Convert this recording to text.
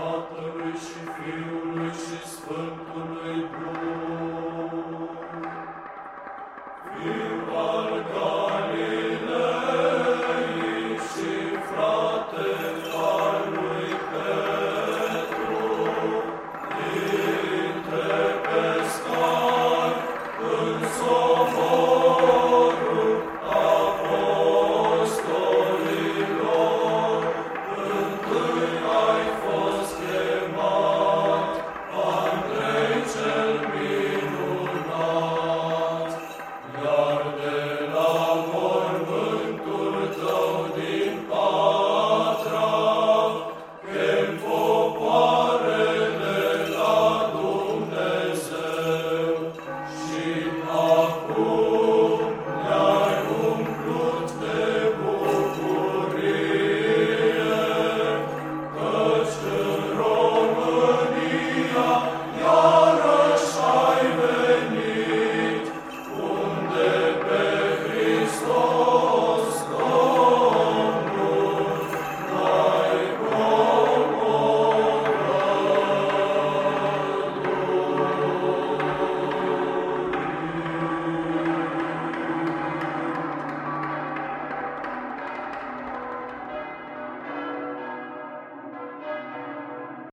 Tatălui și Fiului și Sfântului Duh. Fiul